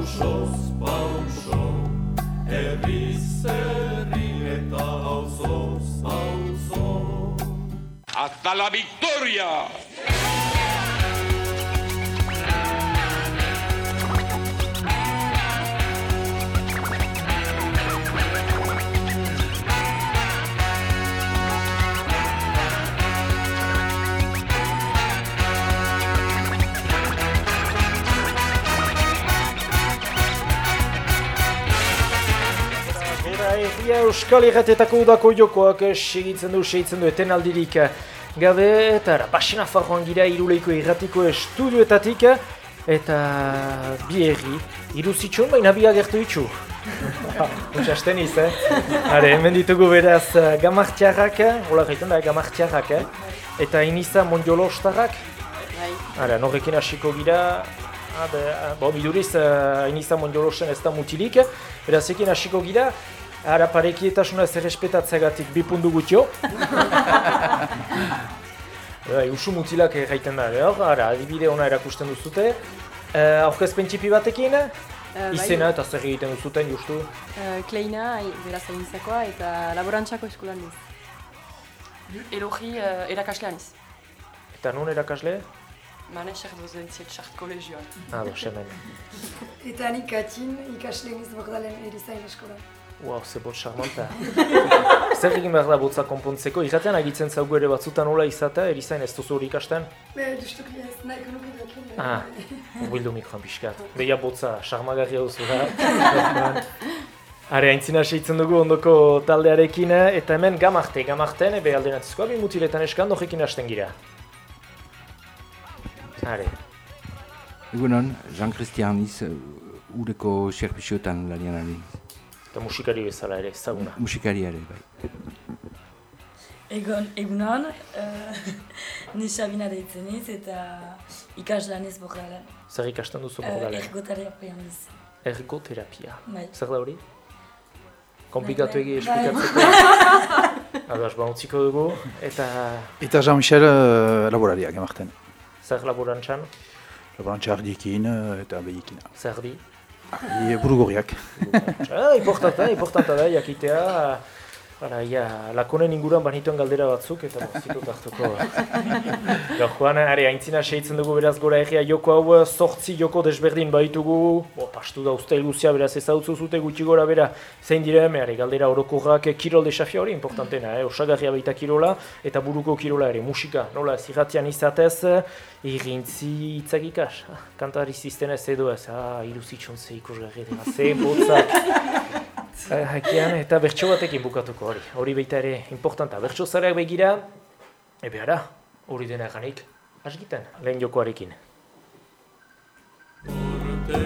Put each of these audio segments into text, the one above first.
pausoz pauso, herri eta hauzoz hauzo. ¡Hasta la victoria! Egia Euskal Herratetako udako jokoak eh, segitzen du, segitzen du etenaldirik eh, gabe, eta ara, basina farroan gira iruleiko irratiko estudioetatik, eh, eta bi erri, iruzitxun, baina bi agertu ditxu. Untsasten iz, eh? Hare, hemen ditugu beraz gamartiarrak, hola gaiten da gamartiarrak, eh? eta iniza mondiolo ostarrak, Bai. Norrekin hasiko gira, ah, be, ah, bo, biduriz, uh, iniza mondiolosen ez da mutilik, beraz ekin hasiko gira, ara parekietasuna ez errespetatzeagatik bi pundu gutio. bai, usu mutilak egiten da, behar, ara, adibide ona erakusten duzute. Uh, Aurkezpen txipi batekin, Eh, izena eta zer egiten duzuten justu. bai, Kleina, beraz egintzakoa, eta laborantzako eskolan diz. Elogi uh, erakaslean iz. Eta nun erakasle? Mane xer dozentziet xart kolegioan. Ah, do, semen. Eta nik atin ikasle giz bordalen erizain eskola. Wow, ze bot charmanta. Zer egin behar da botza konpontzeko, irratean agitzen zaugu ere batzutan nola izatea, erizain ez duzu hori ikasten? Be, dustukli ez, nahiko nuke dakin. Ah, Bildu mikroan pixkat. Beia botza, sarmagarri hau zura. Are, aintzina seitzen dugu ondoko taldearekin, eta hemen gamarte, gamarten, ebe aldenatzizkoa bi mutiletan eskan, horrekin hasten gira. Are, Egunon, Jean-Christian Niz, ureko serpizioetan lanian ari. Eta musikari bezala ere, ezaguna. Musikari ere, bai. Egon, egunon, uh, ni Sabina deitzen iz eta ikaslan ez bordalen. Zer ikasten duzu Uh, bordalen? Ergoterapian iz. Ergoterapia. Bai. Zer da hori? Komplikatu Bai, egi bai. esplikatzeko. Ados, ba, utziko dugu, eta Eta Jean-Michel uh, laborariak emarten. zer laborantzan, Laborantza ardiekin uh, eta behikina. zer di? Ari burugorriak. Ah, importanta, importanta da, jakitea, Bara, ia, lakonen inguruan banituen galdera batzuk, eta zitut hartuko. Gaurkoan, are, aintzina seitzen dugu beraz gora egia joko hau, sortzi joko desberdin baitugu, bo, pastu da uste guzia beraz ezautzu zute gutxi gora bera, zein dire, are, galdera orokorrak kirol desafia hori importantena, eh? osagarria baita kirola, eta buruko kirola ere, musika, nola, zirratian izatez, irrintzi hitzak ikas, ah, kantari zizten ez edo ez, ah, iruzitxon ze ikusgarri dira, ze botzak. Eh, Hakian, eta bertso batekin bukatuko hori. Hori baita ere importanta. Bertso zareak begira, ebe ara, hori dena ganik, asgiten, lehen jokoarekin. Urte,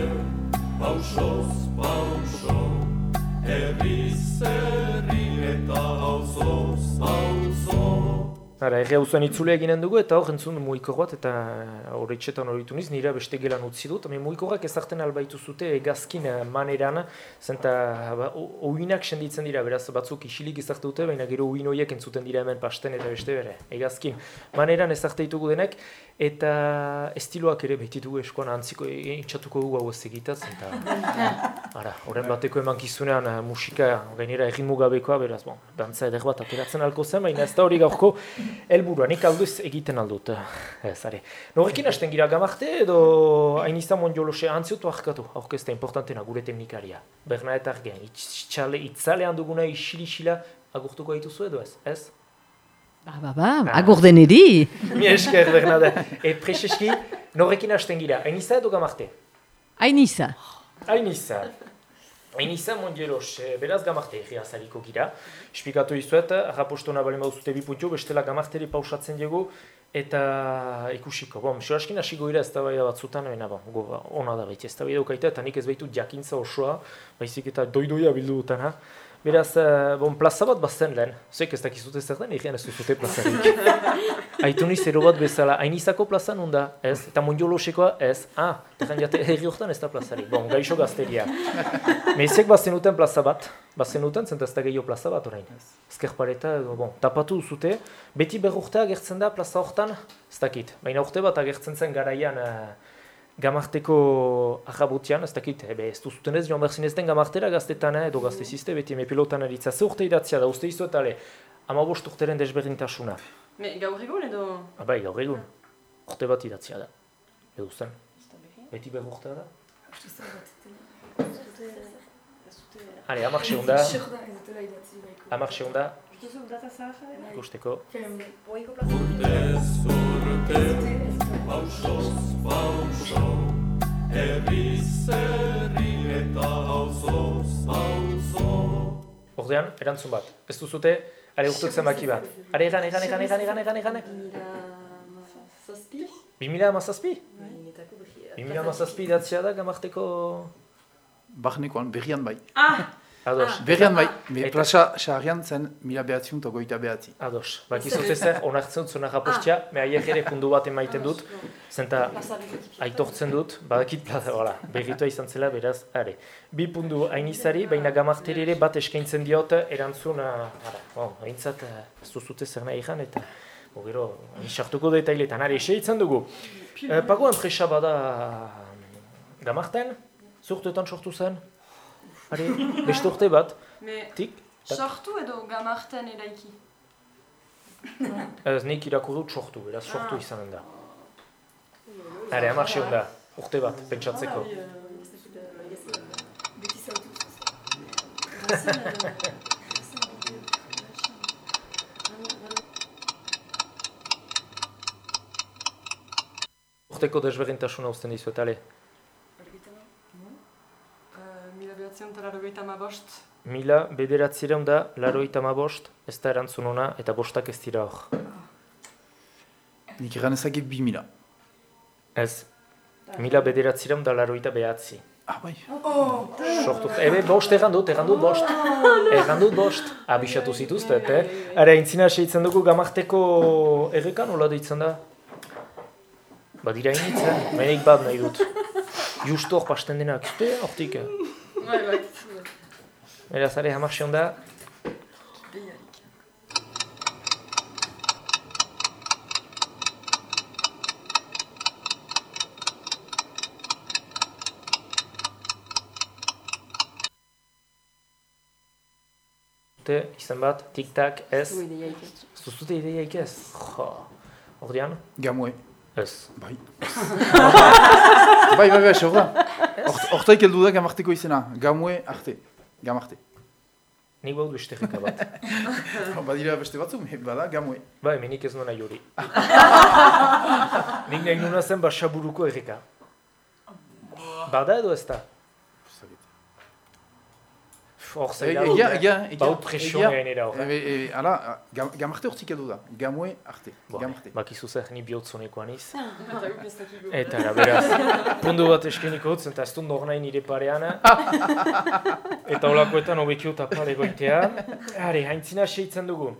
pausoz pauso, herriz herri eta hauzoz hauzo. Ara, erre hau zuen itzule eginen dugu, eta hor entzun muikor bat, eta hori etxetan hori niz, nire beste gelan utzi dut, Hemen muikorrak ezarten albaitu zute egazkin eh, maneran, zenta ba, oinak senditzen dira, beraz batzuk isilik ezarte dute, baina gero oin horiek entzuten dira hemen pasten eta beste bere, egazkin maneran ezarte ditugu denek, eta estiloak ere behititugu eskoan antziko e- itxatuko dugu hau ez egitaz, eta Ara, horren bateko emankizunean uh, musika gainera erritmu gabekoa, beraz, bon, dantza eder bat ateratzen alko zen, baina ez da hori gaurko helburua, nik alduz egiten aldut. Ez, are. Norrekin hasten gira gamarte edo hain izan mondiolose antziotu harkatu, aurkezta importantena gure teknikaria. Bernadette Argen, itxale, itzalean duguna isilisila agurtuko dituzu edo ez? Ez? Ba, ba, ba, agur deneri. Mi esker, Bernadette. E, preseski, norrekin hasten gira, hain izan edo gamarte? Hainiza. Hainiza. Hainiza mondielos, eh, beraz gamarte egia zaliko gira. Espikatu izuet, rapostona balen bauzute bi puntio, bestela gamarteri pausatzen dugu, eta ikusiko. Bon, askin hasiko gira ez da bai batzutan, baina bon, go, ba, ona da baita ez da bai daukaita, eta nik ez baitu jakintza osoa, baizik eta doidoia bildu dutan, ha? Beraz, eh, bon, plaza bat bazen lehen, zuek ez dakizute zer den, egian ez duzute plazarik. Aitu niz ero bat bezala, hainizako plaza nun da, ez? Eta mondiolosekoa ez, ah, tegan jate herri hortan ez da plazarik, bon, gaixo gazteria. Meizek bazen duten plaza bat, bazen duten, zenta ez da gehiago plaza bat orain. Ezker pareta, bon, tapatu duzute, beti berrurte agertzen da plaza hortan, ez dakit. Baina urte bat agertzen zen garaian, uh, gamarteko ahabutian, ez dakit, ebe ez duzuten ez joan behar zinezten gamartera gaztetan, eh, edo gaztezizte, beti eme pilotan eritza, ze urte idatzia da, uste izuet, ale, ama bost urteren desberdintasuna. Me, gaur egun edo... Abai, gaur egun, urte bat idatzia da. Edo zen, beti behar urtea da. Ale, amak seunda, amak seunda, ikusteko. Urtez urte, pausoz pauso, herriz herri eta auzoz auzo. Ordean, erantzun bat. Ez duzute, are urtutzen baki bat. Are egan, egan, egan, egan, egan, egan, egan. Zazpi? Bimila amazazpi? Bimila amazazpi idatzia da gamarteko... Barnekoan, berrian bai. Ah! Ados. Berrian bai, Eta- plaza saharrian zen mila behatziun eta goita behatzi. Ados. Bakizute zer, onartzen zuen apostia, me haiek ere pundu bat emaiten dut, zenta aitortzen dut, badakit plaza, hola, berritua izan zela, beraz, are. Bi pundu hainizari, baina gamarteri ere bat eskaintzen diot, erantzun, ah, ara, bon, haintzat, eh, ez duzute zer nahi egan, eta, bo, gero, sartuko detailetan, are, eseitzen dugu. Eh, Pago enpresa bada gamarten, zurtetan sortu zen, are, beste urte bat, Me, tik, sortu edo gamarten eraiki? Ez nik irakur dut sortu, beraz sortu Ah. izanen da. Hare, hamar segun da, urte bat, pentsatzeko. Urteko desberdintasuna uzten dizuet, ale. Uh, behatzen eta larogeita hamabost. Mila bederatzireun da, laroita bost, ez da erantzun ona, eta bostak ez dira hor. Nik egan ezakit bi mila. Ez, mila bederatzireun da, laroita behatzi. Ah, bai. Sortu, ebe bost egan dut, egan dut bost. Egan dut bost. Abisatu zituztet, eh? Ara, intzina seitzen dugu gamarteko errekan, hola deitzen da? Badira initz, eh? Menik bat nahi dut. Justo hor pasten denak, izte, hortik. Beraz, are, hamar seon da. Te, izan bat, tik-tak, ez. Zu ideiaik ez. Zuzute ideiaik ez. Jo. Ordean? Gamue. Ez. Bai. bai, bai, bai, xor da. Hortaik heldu da gamarteko izena. Gamue arte. Gamarte. Nik baudu beste erreka bat. Badira beste batzu, bada gamue. Bai, menik ez nuna juri. Nik nahi nuna zen basaburuko erreka. Bada edo ez da? Hor dut, Egia, egia, egia. Bau presioa gainera hor. E, e, ala, gam, gamarte hortik heldu da. Gamue arte. Bo, Gamarte. Bakizu zer, ni bihotzonekoan iz. Eta. Eta, ara, beraz, pundu bat eskeniko dut, zenta ez dut nahi nire parean. Eta holakoetan hobekio eta pare goitea. Hare, haintzina seitzen dugu.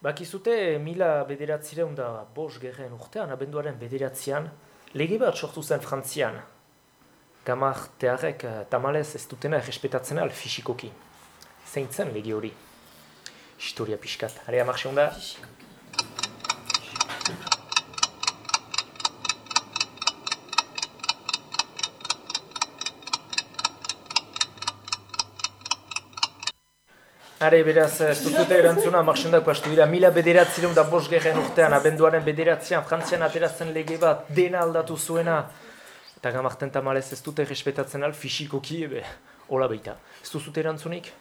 Bakizute, mila bederatzireun da bos gerren urtean, abenduaren bederatzean, lege bat sortu zen Frantzian. Gamartearek eh, tamalez ez dutena errespetatzen al fisikoki. Zein zen lege hori? Historia pixkat. Hare, amak da? Are, beraz, ez duzute erantzuna, marxendak pastu dira, mila bederatzireun da bost gerren urtean, abenduaren bederatzean, Frantzian ateratzen lege bat, dena aldatu zuena. Eta gamarten tamalez ez dute respetatzen al, fisikoki, ebe, hola baita. Ez duzute erantzunik?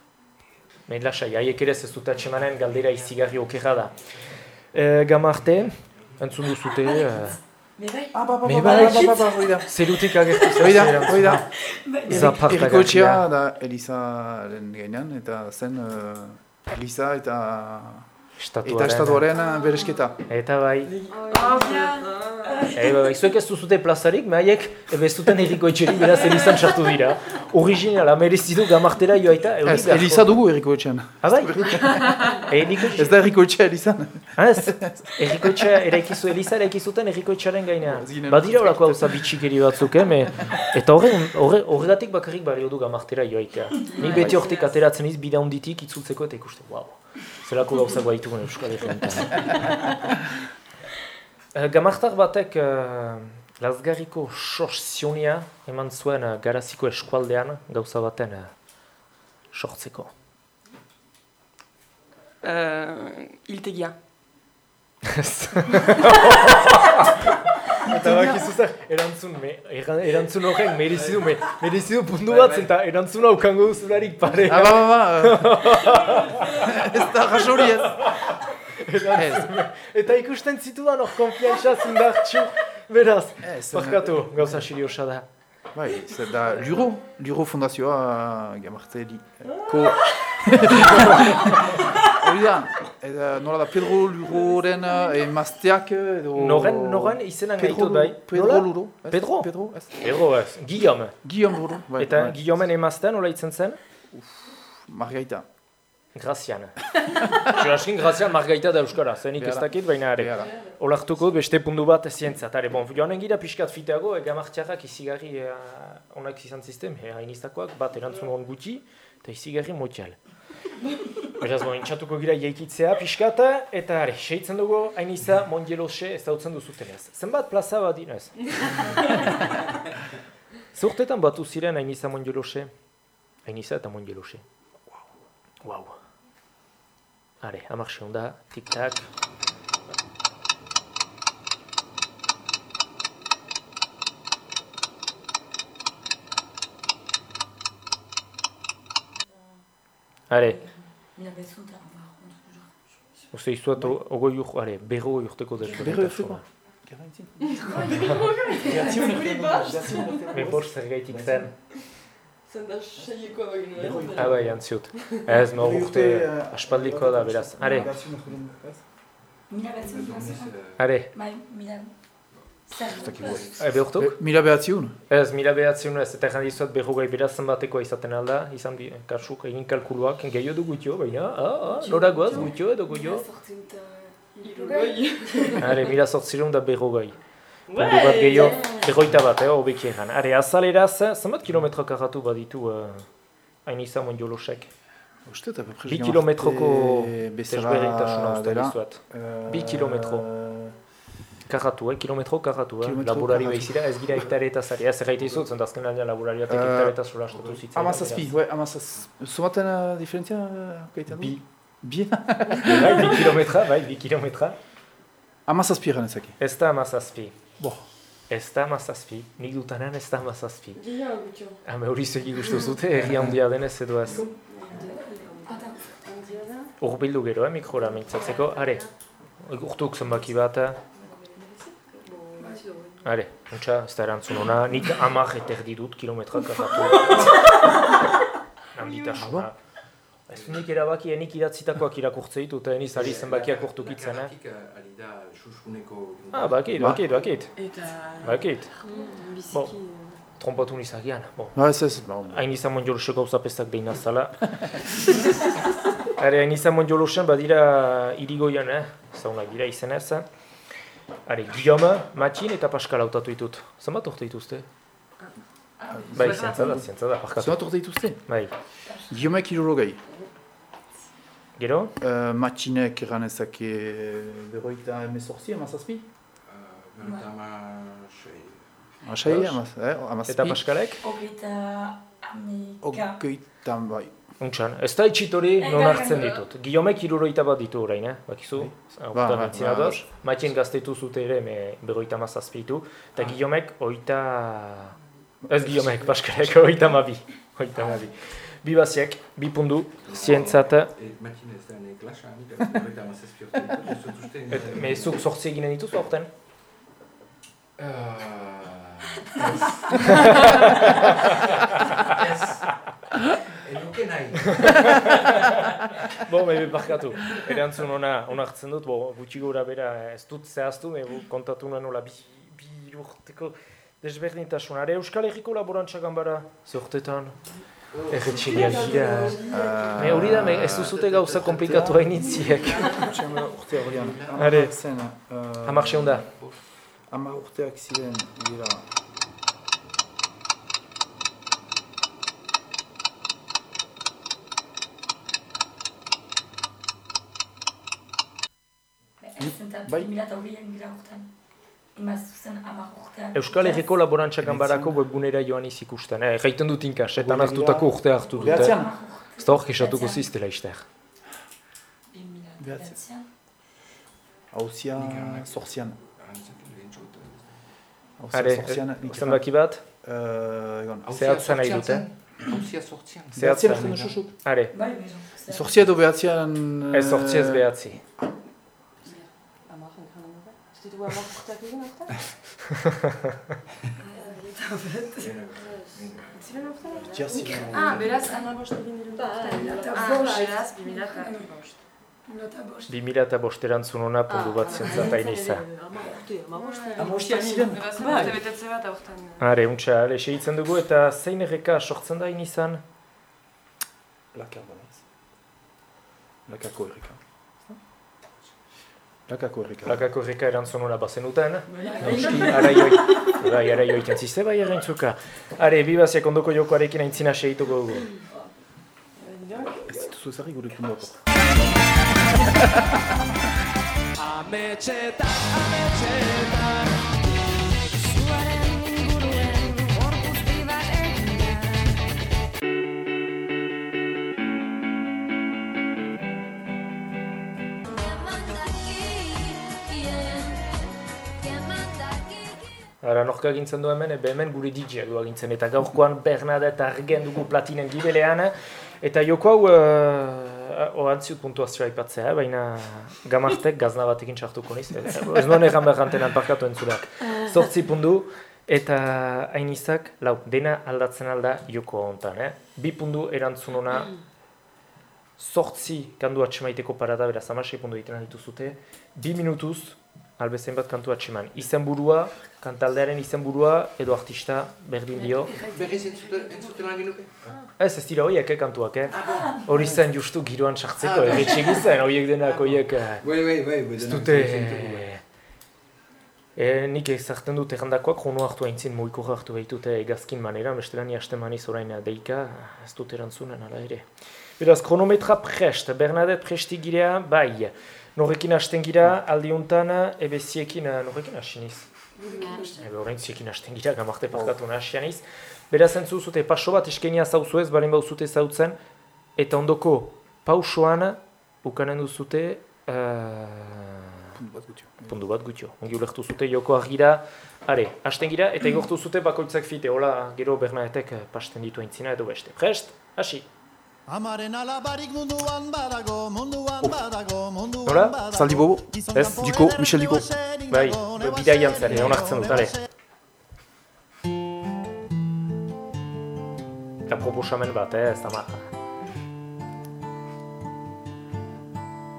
Mehin lasai, haiek ere ez dute atxemanen galdera izigarri okerra da. E, gamarte, entzun duzute, Me bai. hoi da. zerutik agertu zen hoi da. Zapartagatia. Eriko etxea da Elizaren gainean, eta zen uh, Eliza eta eta Estatuaren. estatuaren uh, beresketa. Eta bai. Eba, bai, zuek ez duzute plazarik, mehaiek ez duten erriko etxerik beraz elizan sartu dira. Originala, merezidu gamartera joaita. euri Ez. Eliza dugu eriko etxean. Ah, bai? Eriko Ez da eriko etxea Elizan. Ah, ez, erriko etxea eraikizu, eliza eraikizuten erriko etxearen gainean. Badira horako hauza bitxikeri batzuk, eh, me, eta horre, horre, horregatik bakarrik balio du gamartera joaitea. Ni beti hortik ateratzen iz, bida itzultzeko eta ikuste, wow, zelako gauzak baitugun Euskal Herrian. Eh, Gamartar batek uh, Lazgarriko sortzionia eman zuen eh, garaziko eskualdean gauza baten eh, sortzeko. Uh, iltegia. Eta bakizu zer, erantzun, me, eran- erantzun horren merezidu, me, merezidu puntu bat, eta erantzun hau kango duzularik pare. Ah, ba, ba, ba. Ez da jasori ez. Eta ikusten zitudan hor konfiantza zindartxu, beraz. Ez, Barkatu, gauza seriosa da. Bai, zer da Luro, Luro fundazioa gamarte. Ko... Hori da, eta nola da Pedro Luroren eh, emazteak edo... Noren, noren izenan gaitut bai. Pedro? Luro. Pedro? Pedro, ez? Pedro ez, Guillaume. Guillaume Luro. Bai, Eta bai. Guillaumen emaztean nola itzen zen? Margaita. Grazian. Juraskin Grazian Margaita da Euskara, zenik ez dakit, baina ere. Olartuko beste puntu bat zientza. Tare, bon, joanen gira pixkat fiteago, ega martxarrak izigarri eh, onak izan zizten, eh, hainistakoak, bat erantzun hon gutxi, eta izigarri motxal. Beraz, intxatuko gira jaikitzea pixkata, eta are, seitzen dugu hainiza mondielose ez dautzen duzutenez. Zenbat plaza bat dinez? Zurtetan batu ziren hainiza mondielose? Hainiza eta mondielose. Wow. Are, hamar da, tik-tak. Are, Mila bezuta. uste izuat ogoi ur, are, berro urteko dut. Berro urteko? Mebor zer gaitik zen. Zenda seiekoa baginu. Ah, bai, antziut. Ez, no, urte aspaldikoa da, beraz. Are, Mila bezuta. are, Bai, mila... Zer? ebe urtuk? Mila behatziun. Ez, mila behatziun ez, eta jandi zuet berrogei beraz zenbatekoa izaten alda, izan di, kasuk, egin kalkuluak, gehiago du gutio, baina, ah, ah, nora goaz, gutio edo gutio. Mila sortzireun da berrogei. Puntu bat gehiago, berroita bat, eh, hobeki egan. Are, azaleraz, zenbat kilometro karratu baditu uh, hain izan mondiolosek? Uste eta pepres Bi kilometroko desberdintasuna uste. Eh, Bi kilometro. Karratu, eh? kilometro karratu, eh? Laborari behizira ez gira hektare eta zari. Ez erraite izut, zent azken aldean laborariatek Eh, hektare eta solastatu zitzen. Amazazpi, ouais, amazaz... Zumaten uh, diferentzia gaiten du? Bi. Bi? Bai, bi kilometra, bai, bi kilometra. Amazazpi eran ezaki. Ez da amazazpi. Bo. Ez da amazazpi. Nik dutanean ez da amazazpi. Gehiago gutxo. Hame hori zegi guztu zute, herri handia denez edo ez. Urbildu gero, eh, mikrora mintzatzeko. Are, urtuk zenbaki bat. Eh? Are, untxa, ez da erantzun ona. Nik amak eterdi dut kilometra karratu. Handitasuna. Ez nik erabaki, enik idatzitakoak irakurtze ditut, eta eniz ari zenbakiak urtukitzen, eh? ari da susuneko... Ah, bakit, bakit, bakit. Eta... Bakit. Biziki... Bon. Trompatu nizagian. Bon. Ba, ez ez, ba, Hain izan mondiolose gauza pestak behin azala. Are, hain izan mondiolosen badira irigoian, eh? Zaunak dira izen ez. Are, Guillaume, Matxin eta Pascal hautatu ditut. Zenbat urte dituzte? Bai, zientza da, zientza da, parkatu. Zenbat urte dituzte? Bai. Guillaumek irurogei. Gero? Uh, Matxinek eran ezake berroita emezortzi, amazazpi? Berta ma... sei... Asai, Ados. amaz, eh, amazazpi? Eta Pascalek? Hogeita amika. Ogeita, bai. Untxan, ez da itxit hori non hartzen ditut. Guillaumek iruroita bat ditu orain, eh? Bakizu? Ba, Ba, ba, ba, ba. Matxin gaztetu zute ere, me berroita mazazpitu. Eta Guillaumek oita... Ez Guillaumek, Pascalek oita mabi. Oita mabi. Bi baziek, bi pundu, zientzat. Matin ez da ne klasa, nik berta ma zazpi urte ditut, ez dut uste... Et, me zuk sortzi eginen dituzu aurten? Ez... Enuke nahi. Bo, me barkatu. Erantzun ona onartzen dut, bo, gutxi gora bera ez dut zehaztu, me bu kontatu nuen nola bi, bi urteko desberdintasun. Are Euskal Herriko laborantza ganbara, zortetan. Erretxiliak gira. Me hori da, me ez duzute gauza komplikatu hainitziek. Txemela urte horrean. Are. Zen, uh, Hamar seunda. Hamar urteak ziren, dira... Ez eta Bai. mila eta hogeian gira urtean. Imaztuzen amar urtean. Euskal Herriko Laborantza Ganbarako webgunera joan iz ikusten. Eh, Gaiten dut inka, setan hartutako urte hartu dute. Behatzean? Ez da hor kisatuko ziztela. Behatzean. Hauzia sortzian. Hauzia Are, sortzian. nik zenbaki bat? Eh. Zehatza nahi dute. Hauzia sortzian. Zehatza. Behatzean ez duzuk? Are, Bai, bai, Sortzia edo behatzean... ez sortzi ez behatzi. Była tak minuta? Nawet. Cile nokta? A, beraz, ana bost egin dira. Ah, beraz, ah, bimila eta bost. Bimila eta bosterantzun ona ah, pundu bat zentzatain iza. Amostia ziren. Betetze bat aurten. Are, untxa, ale, segitzen dugu eta zein erreka sortzen da inizan? Lakar balaz. Lakako erreka. Lakako horreka. Lakako horreka erantzun hona bazenuten. Nauski, araioi. Bai, araioi tentziste bai, bai errentzuka. Bai, Are, bibaziak ondoko jokoarekin aintzina segituko dugu. Ez dituzu ezarri gurekin doko. Ametxetan, ametxetan. Norka gintzen du hemen, ebe hemen gure DJ du agintzen, eta gaurkoan Bernadette argen dugu platinen gibelean, eta joko hau, uh, ohantziut puntuazioa aipatzea, baina gamartek gazna batekin txartuko niz, ez nuen egan behar antenan parkatu entzurak. Zortzi pundu, eta hainizak, lau, dena aldatzen alda joko hontan, eh? Bi pundu erantzun ona, zortzi kandu atxemaiteko parada, beraz, amasei pundu egiten dituzute, bi minutuz, albezen bat kantu atxeman. Izenburua, kantaldearen izenburua, edo artista berdin dio. Berriz entzuten lan genuke? Ez, ez dira horiek, eh, kantuak, eh? Hori zen justu giroan sartzeko, ah, erretxegi zen, horiek denak, horiek... eh, Bai, bai, bai. bai, Ez dute... E, nik ezartzen dut errandakoak, jono hartu haintzin moiko hartu behitute egazkin manera, bestelan haste maniz orain deika, ez dut erantzunen, ala ere. Beraz, kronometra prest, Bernadette presti girea, bai. Norrekin hasten gira, aldiuntan, ebe ziekin, eh, norrekin hasi niz. Ebe orain ziekin hasten gira, gamarte parkatu nahasian niz. Beraz, entzu zute, paso bat eskenia zauzu ez, balen bauzute zautzen, eta ondoko pausoan, ukanen duzute, uh, Puntu bat gutxo. puntu bat gutxo. Ongi ulertu zute joko argira, are, hasten gira, eta igortu zute bakoitzak fite, hola, gero Bernadetek eh, pasten ditu aintzina edo beste. Prest, hasi. Amaren alabarik munduan badago, munduan badago, munduan Nola? badago. Zaldi bobo? Ez? Diko, Michel Diko. Bai, ne bidaian zen, onartzen dut, are. Eta proposamen bat, eh, ez da ma.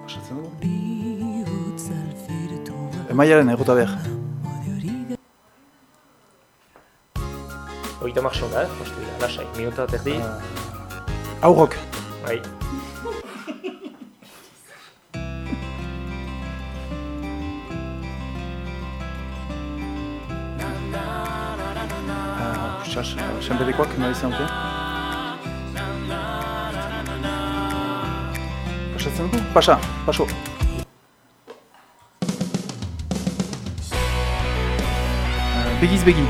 Pasatzen dugu? Emaiaren errota behar. Oita marxon da, eh, postu dira, lasai, minuta eta erdi, Aurrok. bai. scendere qua che non siamo più. Passazione qua, passa, passo. Beggy's Beggy.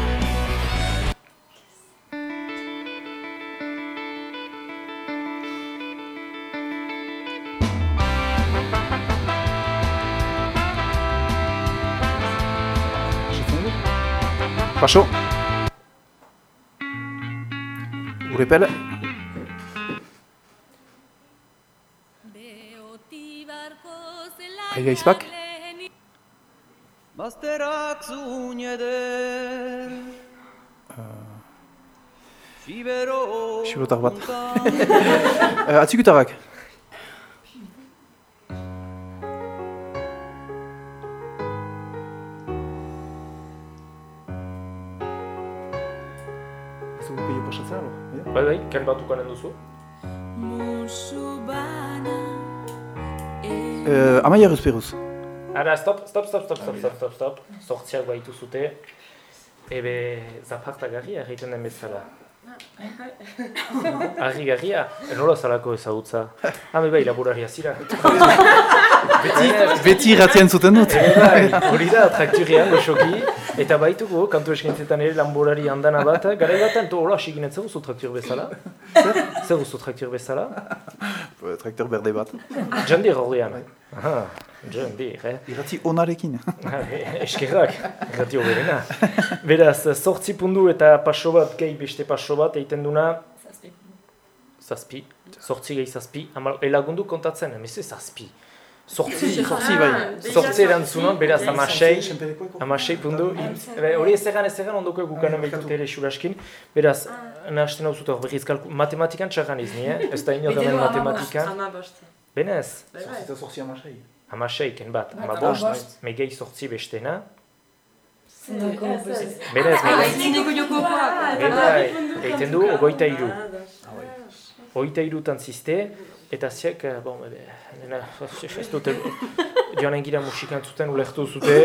Pasó. Urepel Aia izpak Bazterak zuen eder Siberotak ah. bat. Eh, Atzikutarrak Bai? Bai, ken bat ukanen duzu. Eh, Amaia Rusperuz. Ara, stop, stop, stop, stop, stop, stop, stop, stop. Sortziak baitu zute. Ebe, zapartagarri egiten den bezala. Argi garria, nola zalako ezagutza. Hame bai, laboraria zira. Beti irratian zuten dut. Ere bai, hori da, trakturian, goxoki. Eta baituko, kantu eskintzetan ere lanborari handana bat, gara batan, to hola, siginen zer guzu traktur bezala? Zer guzu traktur bezala? Traktor berde bat. Jandir horrean. Aha, jandir, eh? Irrati onarekin. Ah, e- Eskerrak, irrati hoberena. Beraz, sortzi pundu eta paso bat, gehi beste paso bat, egiten duna... Zazpi. Zazpi. Sortzi gehi zazpi. Amal, elagundu kontatzen, emeze zazpi. Sortzi, Sortzi bai. sortzi erantzunon, beraz, amasei, amasei pundu. Ebe, Hori ez egan, ez egan, ondoko egukanen behitut ere xuraskin. Beraz, nahazten hau zut hor, berriz kalku, matematikan txarran izni, eh? Ez da ino damen matematikan. Benez, Eta sortzi amasei. amasei, ken bat, ama bost, bost. me gehi sortzi bestena. Benez, me gehi Aizineko jokoak. Bai, egiten du, ogoita iru. Ogoita irutan zizte, eta ziak, eh, bon, ebe, nena, ez dute, joan engira musikan zuten, ulertu zute,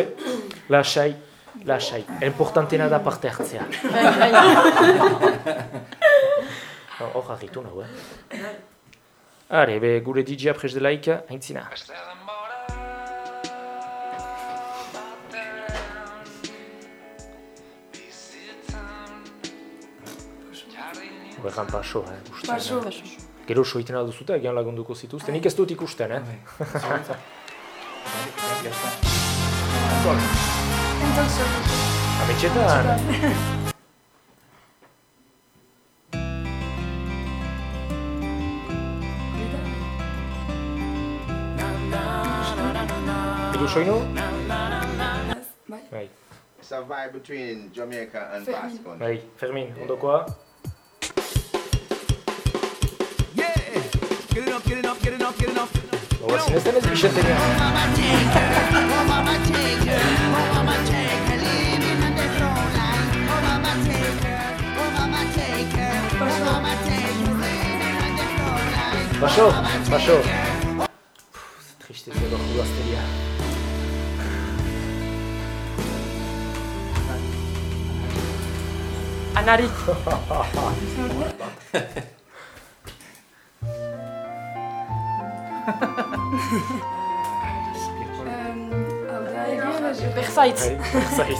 lasai, lasai. Importantena da parte hartzea. Hor harritu nahu, eh? Are, be, gure DJ-a pres delaik, haintzina. Berran paso, eh? uste. Paso. Gero soiten alduzute, agian lagunduko zituzten. Nik ez dut ikusten, eh? Ametxetan! Edu soinu? Bai. Bai, It's a vibe between Jamaica and Basque bai, Fermin, ondokoa. Get enough, get enough, get enough, get enough. Babası ne sen bir şey demiyor. Пошел, пошел. C'est triste d'avoir couru à Stelia. Anaric. Da, Berzaitz. Bai, Berzaiz.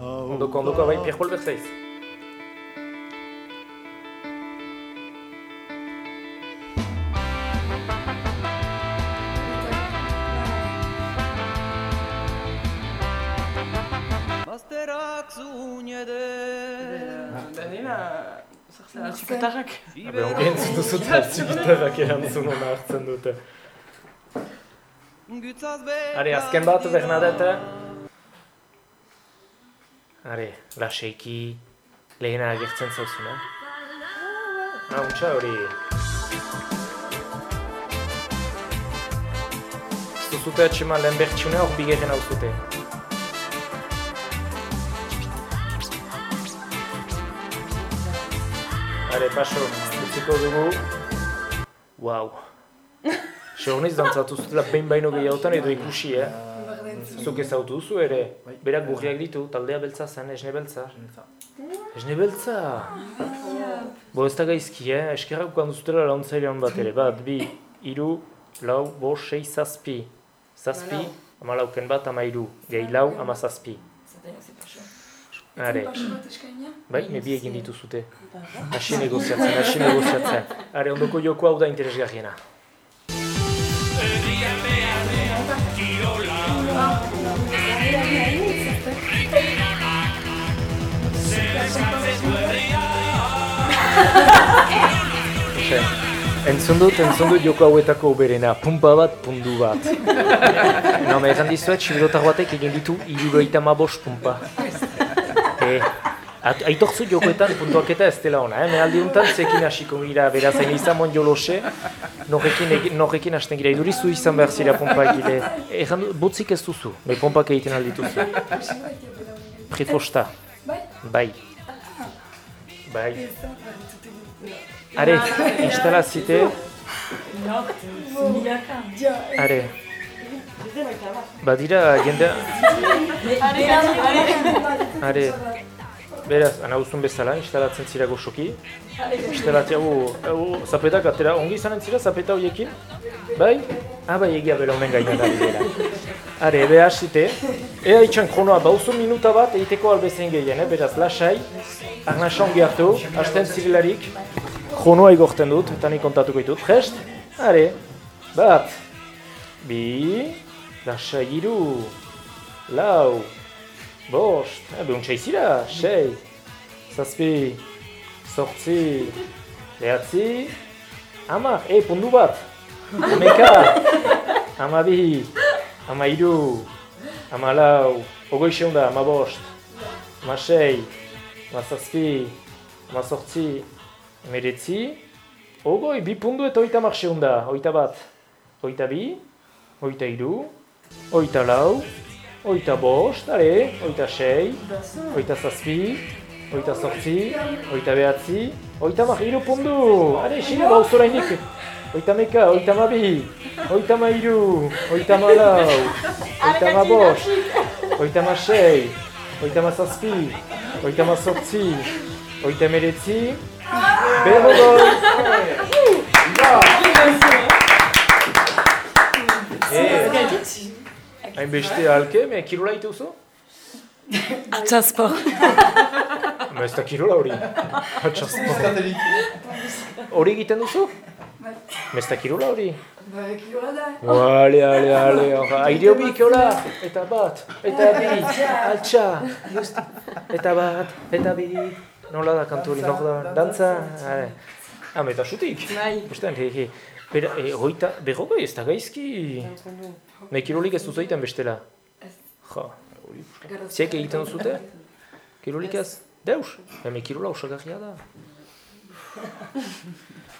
Ondoko, ondoko, bai, Txipitarrak. Habe, ongi entzutu zuta txipitarrak erantzun hona hartzen dute. Hari, azken bat, Bernadette. Hari, laseiki, lehena agertzen zauzuna. Ah, untxa hori. Zuzute atxema lehen bertxuna hor bigeren hau zute. Zuzute atxema lehen bertxuna hor bigeren hau zute. Are, paso, utziko dugu. Wow. Segonez dantzatu zutela behin baino gehiagotan edo ikusi, eh? Zuk ezautu duzu ere, berak gurriak ditu, taldea beltza zen, esne beltza. Esne beltza! Bo ez da gaizki, eh? Eskerrak ukan duzutela launtzailean bat ere, bat, bi, iru, lau, bo, sei, zazpi. Zazpi, ama lauken bat, ama iru, gehi lau, ama zazpi. Are, bai, nebi egin dituzute. Hasi negoziatzen, hasi negoziatzen. Are, ondoko joko hau da interesgarriena. Entzun dut, entzun dut joko hauetako oberena, pumpa bat, pundu bat. no, me egan dizuet, txibirotar batek egin ditu iruroita ma bost pumpa. E, at- aitortzu jokoetan puntuaketa ez dela ona, eh? Mehaldi honetan zekin hasiko gira, beraz, hain izan mon jolose, norrekin, norrekin hasten gira, idurizu izan behar zira pompa egile. Egan du, botzik ez duzu, me pompak egiten aldituzu. Prifosta. Bai? Bai. Bai. Are, instalazite, are. Badira, jendea, are. beraz, anauzun bezala, instalatzen zira goxoki. U, zapetak atera, ongi izanen zira zapeta horiekin? Bai? Ah, bai, egia bera honen gainan ari dira. Are, ebe hasite, ea itxan kronoa bauzu minuta bat egiteko albezen gehien, eh? beraz, lasai, arnasa ongi hartu, hasten zirilarik, kronoa igorten dut, eta nik kontatuko ditut, prest? Are, bat, bi, lasai iru, lau, bost, eh, behuntza izira, sei, zazpi, sortzi, behatzi, hamar, e, pundu bat, hameka, hamabi, hamairu, hamalau, ogoi seunda, hamabost, hamasei, hamazazpi, hamazortzi, emeretzi, ogoi, bi pundu eta oita hamar seunda, oita bat, oita bi, oita iru, oita lau, oita bost, are, oita sei, oita zazpi, oita sortzi, oita behatzi, oita mar, iru pundu, are, xina gauz orainik, oita meka, oita mabi, oita mairu, oita malau, oita ma bost, oita ma sei, oita ma zazpi, oita ma sortzi, oita meretzi, berrogoi! Eh, Hainbeste alke, me kirola ite uzo? Atxaspor. Ma ez da kirola hori. Atxaspor. Hori egiten duzu? Ma ez da kirola hori? Ba, kirola da. Ale, ale, ale. Aire hobik, hola! Eta bat, eta bi, altxa, just. Eta bat, eta bi. Nola da kantu hori, nor da, dantza? Ah, eta xutik. Bai. Ustean, he, he. Bera, e, hoita, berrogoi ez da gaizki. Me kirolik ez duzu egiten bestela. Jo. Ziek egiten duzute? Kirolik ez? Deus? Hemen kirola osagarria da.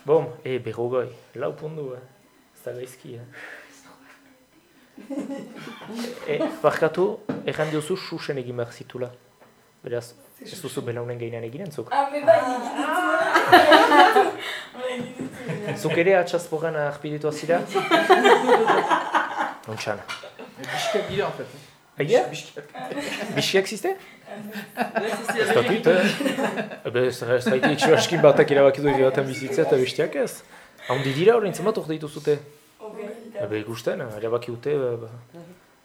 Bom, e, berrogoi. Lau pundu, eh? Ez da gaizki, eh? E, barkatu, erran diozu susen egin behar zitula. Beraz, ez duzu belaunen gainean egin entzuk. Ah, me bai, Zuk ere atxazpogan arpiditua zira? Ontsan. Biskiak dira, en fait. Egia? Biskiak. Biskiak ziste? Ez dakit, eh? Ebe, ez ez daite itxuraskin batak erabaki du baten bizitza eta bestiak ez. Haundi dira horrein zenbat orte dituzute? Ebe, ikusten, erabaki dute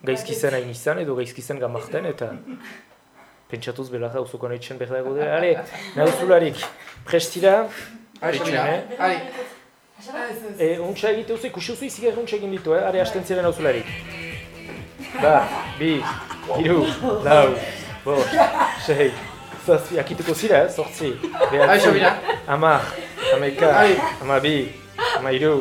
gaizki zen hain izan edo gaizki zen gamarten eta pentsatuz belarra uzoko nahitzen behar dago dira. Ale, nahuzularik, prestira, Etxen, eh? Hai. E, untxa egite duzu, ikusi duzu izik untxa egin ditu, eh? Are, hasten ziren hauzularik. Ba, bi, hiru, lau, bost, sei, zazpi, akituko zira, eh? Zortzi, behatzi, Sabina. hamar, hamaika, Hai. hamabi, hamairu,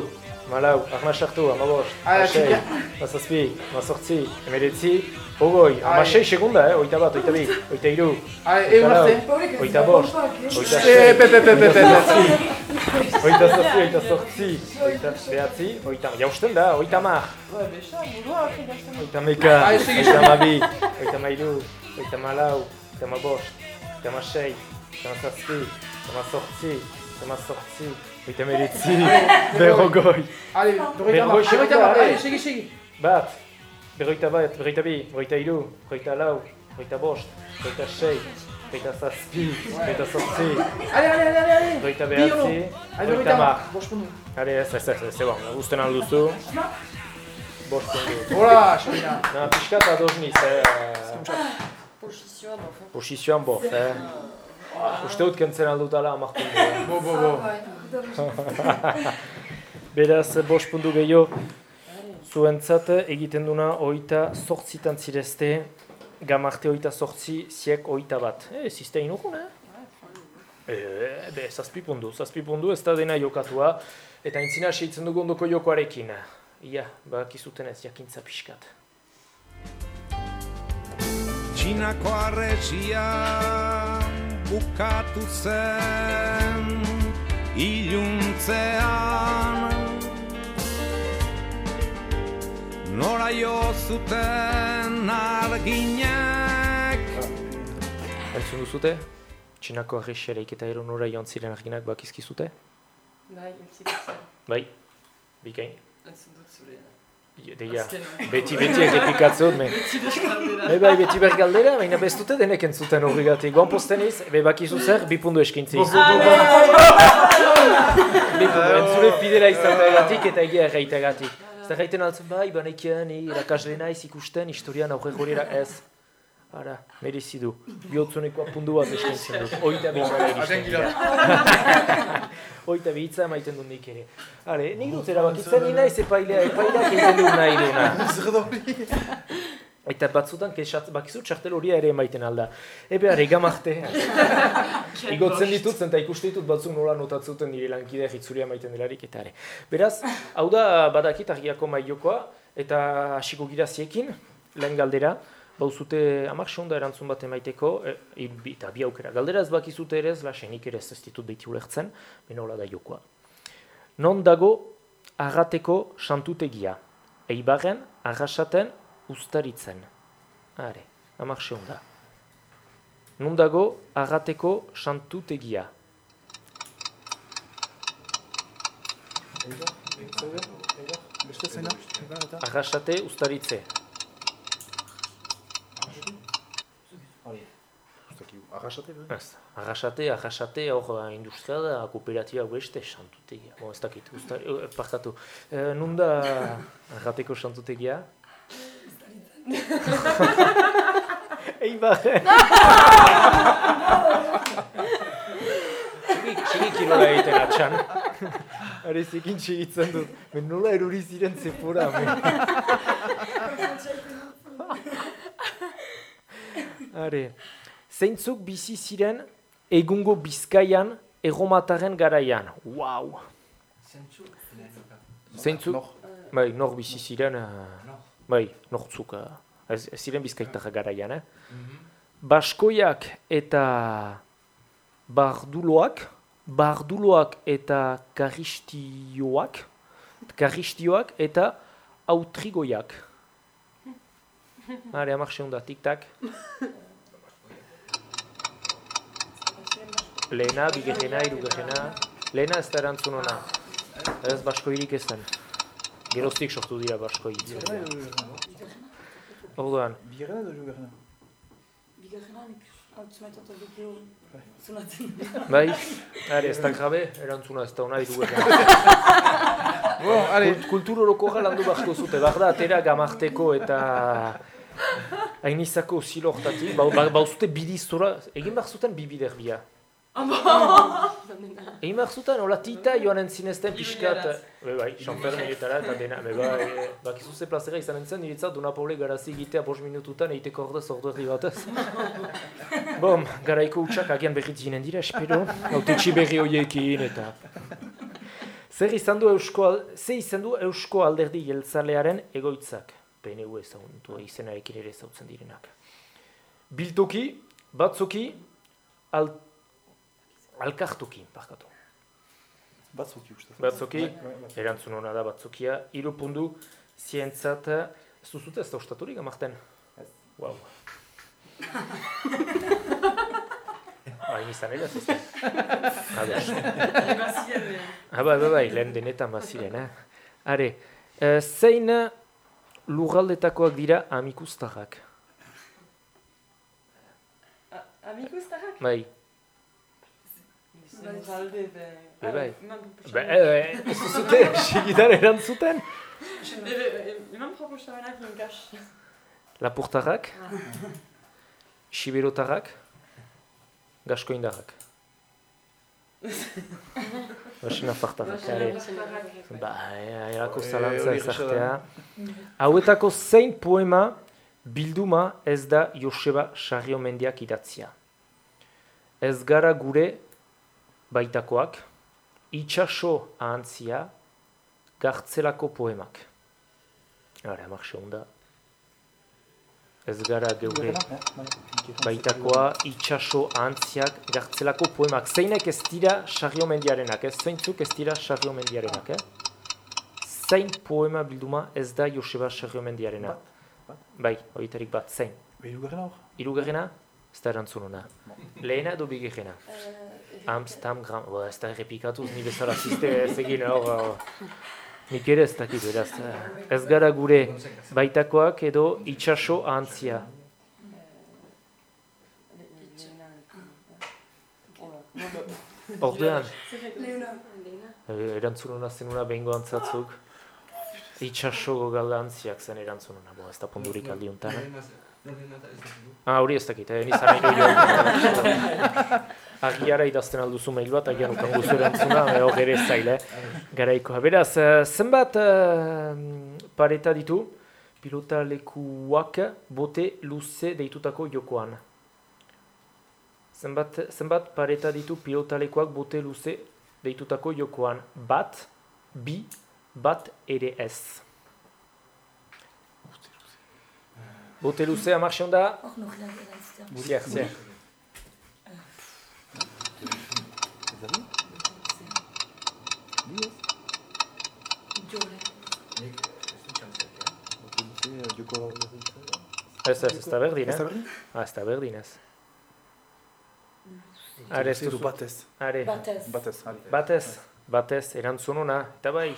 hamalau, ahma sartu, hamabost, Hai, hamasei, txika. hamazazpi, hamazortzi, emeretzi, ogoi, hamasei segunda, eh? Oita bat, oita bi, oita oita egun lau, arte. oita bost, oita Eh, sei, oita zazpi, Oita oita zortzi, oita behatzi, oita... Jausten da, oita mar. Oita meka, oita segi. mabi, oita mairu, oita malau, oita mabost, oita masei, oita mazazpi, oita mazortzi, oita mazortzi, oita meretzi, berrogoi. Allez, berrogeita hamar, Berrogoi berrogeita segunda, hamar, ale. allez, segi, segi. Bat, berroita bat, berroita bi, berroita iru, berroita lau, berroita bost, berroita sei, berroita zazpi, berroita zortzi, berroita behatzi, berroita mar. Are, ez, ez, ez, ez, egon, guzten alduzu. Bost puntu. Hola, Sabina. Na, pixkat ados niz, eh. Posizioan, bof. Posizioan bof, eh. Uste dut kentzen aldutala amak puntu. eh. Bo, bo, bo. Beraz, bost puntu gehiago. Zuentzat egiten duna oita sortzitan zirezte, gamarte oita sortzi, ziek oita bat. Eh, ez izte inukun, eh? Eh, be, zazpi pundu, zazpi pundu ez da dena jokatua, eta entzina seitzen dugu ondoko jokoarekin. Ia, bakizuten ez jakintza pixkat. Txinako arretxia bukatu zen iluntzean Nora jo zuten arginek Entzun duzute? Txinako arrexereik eta ero nora joan ziren arginak bakizkizute? Bai, entzik zen. Bai, bikain. Entzun dut zureena. Deia, beti beti errepikatzen, me. Be bai, beti ber galdera, baina bez dute denek entzuten horregatik. Goan posten iz, be bakizu zer, bi pundu eskintzi. Entzule fidela izateagatik eta egia erraiteagatik. Zer gaiten altzen bai, banekian, irakasle naiz ikusten, historian aurre gorera ez. Ara, merezi du. Biotzuneko pundu bat eskentzen dut. Oita behitza. Oita behitza maiten dut nik ere. Hale, nik dut erabakitzen nina ez epailea, epaileak egiten dut nahi dena. Eta batzutan, kesat, bakizu txartel horia ere emaiten alda. Ebe, are, gamarte. Igotzen ditut, eta ikuste ditut batzuk nola notatzuten nire lankidea hitzuria maiten delarik, eta are. Beraz, hau da badakit argiako maiokoa, eta hasiko gira ziekin, lehen galdera. Bauzute amak sonda erantzun bat emaiteko, e, eta bi aukera. Galdera ez bakizute ere ez, lasenik ere ez ez ditut behiti ulertzen, bena da jokoa. Non dago agateko santutegia? Eibarren, agasaten, ustaritzen. Are, amak sonda. Non dago agateko santutegia? Agasate, ustaritze. Arrasate, bai? Ez, arrasate, arrasate, hor uh, industria da, kooperatiba beste, santutegia. Bo, ez dakit, ustari, uh, parkatu. Uh, nun da arrateko santutegia? Egin bajen! Txigik kirola egiten atxan. Hare zekin txigitzen dut. Men nola eruri ziren zepora, Hare zeintzuk bizi ziren egungo bizkaian erromataren garaian. Wow! Zeintzuk? Bai, nor bizi ziren, uh, bai, nortzuk, uh, ez, ez ziren bizkaitara garaian, eh? Baskoiak eta barduloak, barduloak eta karistioak, karistioak eta autrigoiak. Hare, amak da, tik-tak. Lehena, bigarrena, irugarrena. Lehena ez da erantzun hona. Ez basko hirik ez den. Geroztik sortu dira basko hirik. Orduan. Bigarrena edo? Bigarrena nik hautzumaitot edo zunatzen. Bai, ari ez da grabe, erantzuna ez da hona irugarrena. bon, ari. Kultur horoko galandu basko zute, behar da, atera gamarteko eta... Ainizako zilo hortatik, bauzute ba, bidiztora, egin behar zuten bibider bia. Egin behar zuten, hola tita joan entzinezten pixkat... Be bai, xanfer milietara eta dena, be bai, bakizu ze plazera izan entzen, niretzat Duna Paule garazi egitea bos minututan eiteko ordez ordu erdi batez. Bom, garaiko utxak agian berriz ginen dira, espero, autetxi berri horiekin eta... Zer izan du eusko, ze izan du eusko alderdi jeltzalearen egoitzak? PNU ezaguntu izenarekin ere ezautzen direnak. Biltoki, batzoki, alt Alkartuki, parkatu. Batzuki uste. Batzuki, erantzun hona da batzukia. Iru pundu, zientzat, ez duzute ez da ustaturik amarten? Ez. Wow. Hain izan ere, ez da. Aba, aba, bai, lehen denetan baziren, eh? Are, uh, zein lurraldetakoak dira amikustarrak? Amikustarrak? Bai. Bai, bai. Ez zute, segitar erantzuten? Eman proposamenak ninkas. Lapurtarrak? Siberotarrak? Gaskoindarrak? Basina fartarrak. Ba, erako zalantza ezartea. Hauetako zein poema bilduma ez da Joseba Sarriomendiak idatzia. Ez gara gure baitakoak, itxaso ahantzia, gartzelako poemak. Hora, marxe honda. Ez gara geure baitakoa, itxaso ahantziak, gartzelako poemak. Zeinek ez dira sarrio mendiarenak, ez zeintzuk ez dira sarrio mendiarenak, eh? Zein poema bilduma ez da Joseba sarrio mendiarena. Bai, horietarik bat, zein. Irugarrena hor? Irugarrena? Ez da erantzununa. Lehena edo bigarrena? Amsterdam, Gram... Bo, ez da errepikatuz, ni bezala ziste ez egin hor... Nik ere ez dakit beraz. eh, Ez gara gure baitakoak edo itxaso ahantzia. Ordean, eh, erantzununa zenuna behingo antzatzuk. Itxaso galantziak zen erantzununa, bo, ez da pundurik aldi honetan. Ah, hori ez dakit, eh, nizan nahi jo. Agiara idazten alduzu mail bat, agian ukan guzu erantzuna, eh, hor ere zaile, garaikoa. Beraz, eh, zenbat eh, pareta ditu pilota lekuak bote luze deitutako jokoan? Zenbat, zenbat pareta ditu pilotalekuak bote luze deitutako jokoan? Bat, bi, bat ere ez. Bote luze amarxion da? Hor noch erantztea. Buliak, zer. Ez, ez, ez da berdin, Ez da eh? berdin? Ah, ez da berdin, ez. Are, ez duzu. batez. Are. Batez. Batez. Batez, batez, erantzun hona, eta bai.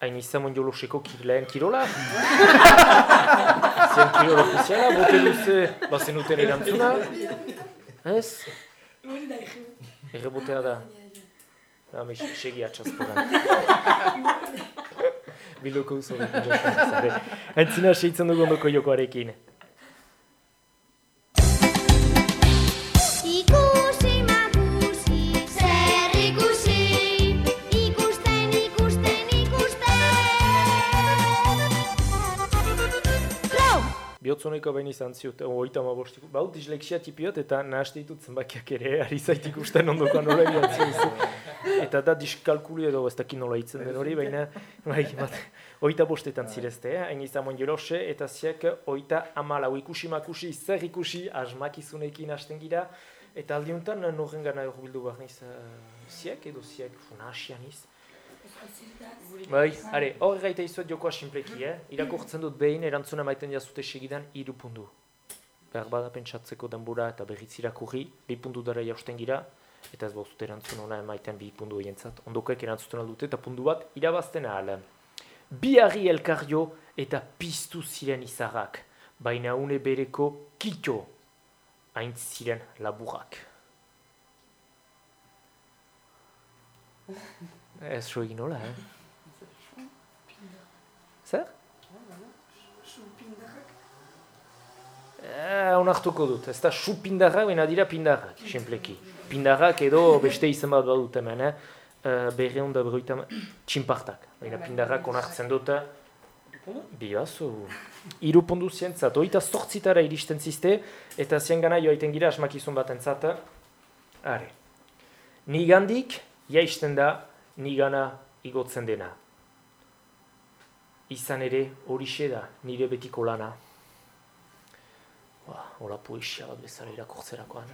Hain izan mondioloseko ki- lehen kirola. Zien kirolo ofiziala, bote duze, bazen duten erantzuna. Ez? Errebotea da. Da, me segi atxazporan. Biloko uzo. Entzina seitzen dugu ondoko jokoarekin. Bihotzuneko behin izan ziut, oita ma bostiko. Baut disleksia tipiot eta nahaste ditut zenbakiak ere, ari zait ikusten ondoko nola bilatzen zu. Eta da diskalkulu edo ez dakit nola hitzen den hori, baina bai, bat, oita bostetan zirezte, eh? hain izan mon jelose, eta ziak oita amalau ikusi makusi, zer ikusi, asmakizunekin hasten gira, eta aldi honetan norren gana bildu behar niz, uh, ziak edo ziak funasian niz. Bai, are, hor gaita izuet jokoa sinpleki, eh? Irakurtzen dut behin erantzuna maiten jazute segidan iru pundu. Behar bada pentsatzeko denbora eta berriz irakurri, bi puntu dara jausten gira, eta ez bauzut erantzun ona emaiten bi pundu hientzat. Ondokoek erantzuten aldute eta puntu bat irabazten ahal. Bi harri elkarjo eta piztu ziren izarrak, baina une bereko kito hain ziren laburak. Ez nola, eh? Zer? Eh, onartuko dut, ez da su pindarrak, baina dira pindarrak, sinpleki. Pindarrak edo beste izan bat badut hemen, eh? Uh, Berreun da berroita txinpartak. Baina pindarrak onartzen dut, biazu. Iru pundu zientzat, oita sortzitara iristen zizte, eta zien gana joaiten gira asmakizun bat entzat. Are. Nigandik, jaisten da, nigana igotzen dena. Izan ere, horixe da, nire betiko lana. Ba, hola poesia bat bezala irakurtzerakoan.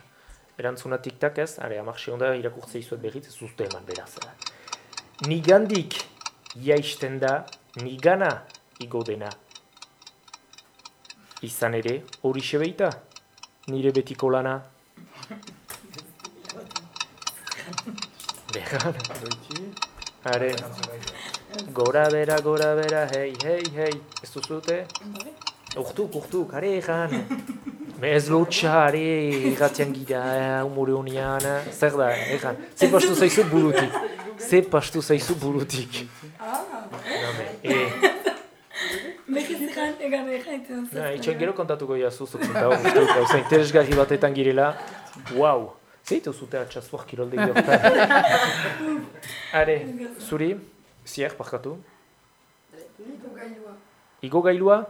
Erantzuna tiktak ez, are, amarxe onda irakurtze izuet berriz, ez uste eman beraz. Nigandik jaisten da, nigana igo dena. Izan ere, horixe beita, nire betiko lana. Behan, are, gora bera, gora bera, hei, hei, hei, ez duzute? Urtuk, urtuk, are egan. Ez lotxa, are irratian gira, eh, umore honian, eh. zer da, egan. Ze pastu zaizu burutik. Ze pastu zaizu burutik. Name, e, Behiz egan, egan na, itxoin gero kontatuko jazu zuzen dago, uste dut, gauza interesgarri batetan girela. Wow! Zeitu zute atxaztuak kiroldegi hortan. Are, zuri, ziak, parkatu. Igo gailua?